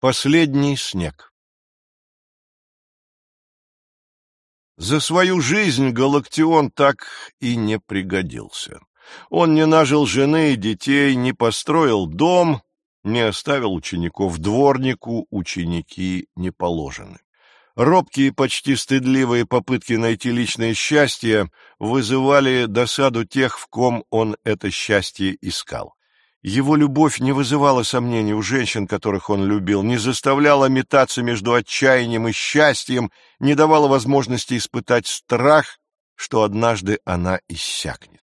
Последний снег За свою жизнь Галактион так и не пригодился. Он не нажил жены и детей, не построил дом, не оставил учеников дворнику, ученики не положены. Робкие, почти стыдливые попытки найти личное счастье вызывали досаду тех, в ком он это счастье искал. Его любовь не вызывала сомнений у женщин, которых он любил, не заставляла метаться между отчаянием и счастьем, не давала возможности испытать страх, что однажды она иссякнет.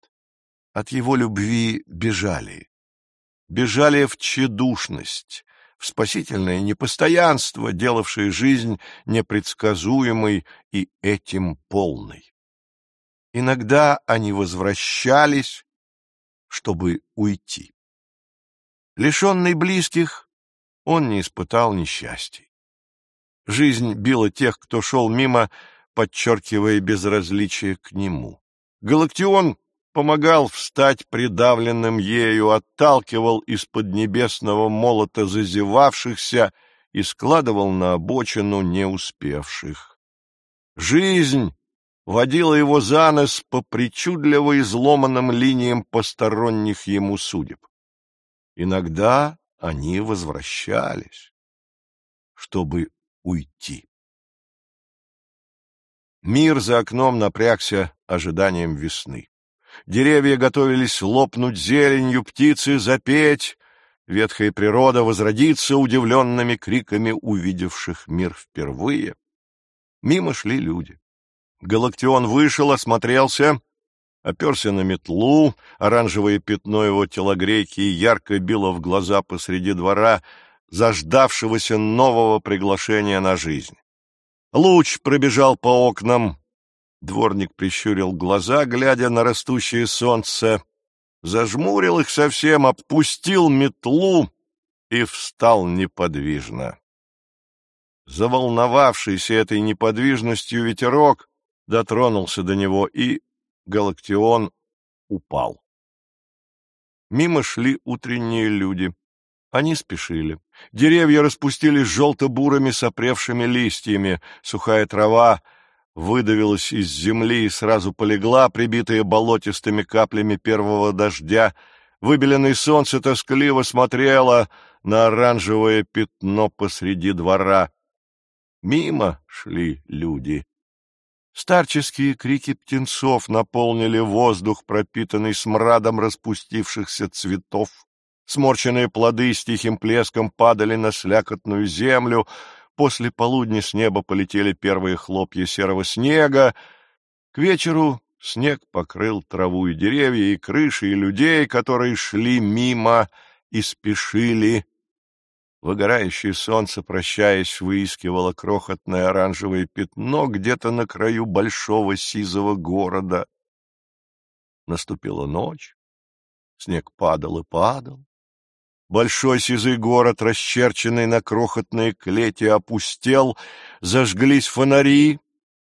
От его любви бежали. Бежали в тщедушность, в спасительное непостоянство, делавшее жизнь непредсказуемой и этим полной. Иногда они возвращались, чтобы уйти. Лишенный близких, он не испытал несчастий. Жизнь била тех, кто шел мимо, подчеркивая безразличие к нему. Галактион помогал встать придавленным ею, отталкивал из-под небесного молота зазевавшихся и складывал на обочину не успевших. Жизнь водила его за нос по причудливо изломанным линиям посторонних ему судеб. Иногда они возвращались, чтобы уйти. Мир за окном напрягся ожиданием весны. Деревья готовились лопнуть зеленью, птицы запеть, ветхая природа возродиться удивленными криками увидевших мир впервые. Мимо шли люди. Галактион вышел, осмотрелся, оперся на метлу, оранжевое пятно его телогрейки ярко било в глаза посреди двора, заждавшегося нового приглашения на жизнь. Луч пробежал по окнам. Дворник прищурил глаза, глядя на растущее солнце, зажмурил их совсем, опустил метлу и встал неподвижно. Заволновавшийся этой неподвижностью ветерок дотронулся до него и Галактион упал. Мимо шли утренние люди. Они спешили. Деревья распустились желто-бурыми сопревшими листьями, сухая трава выдавилась из земли и сразу полегла, прибитая болотистыми каплями первого дождя. Выбеленное солнце тоскливо смотрело на оранжевое пятно посреди двора. Мимо шли люди. Старческие крики птенцов наполнили воздух, пропитанный смрадом распустившихся цветов. Сморченные плоды с тихим плеском падали на слякотную землю. После полудня с неба полетели первые хлопья серого снега. К вечеру снег покрыл траву и деревья, и крыши, и людей, которые шли мимо и спешили Выгорающее солнце, прощаясь, выискивало крохотное оранжевое пятно где-то на краю большого сизого города. Наступила ночь, снег падал и падал. Большой сизый город, расчерченный на крохотные клети, опустел, зажглись фонари.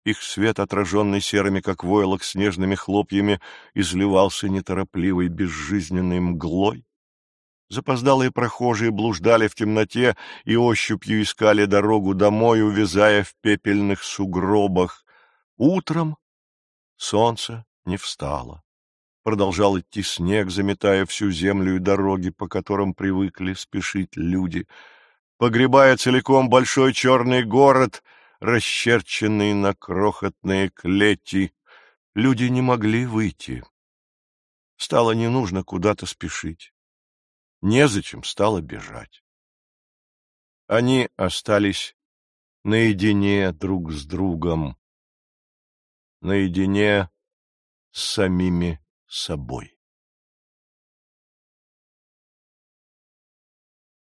Их свет, отраженный серыми, как войлок, снежными хлопьями, изливался неторопливой безжизненной мглой. Запоздалые прохожие блуждали в темноте и ощупью искали дорогу домой, увязая в пепельных сугробах. Утром солнце не встало. Продолжал идти снег, заметая всю землю и дороги, по которым привыкли спешить люди, погребая целиком большой черный город, расчерченный на крохотные клети. Люди не могли выйти. Стало не нужно куда-то спешить. Незачем стало бежать. Они остались наедине друг с другом, наедине с самими собой.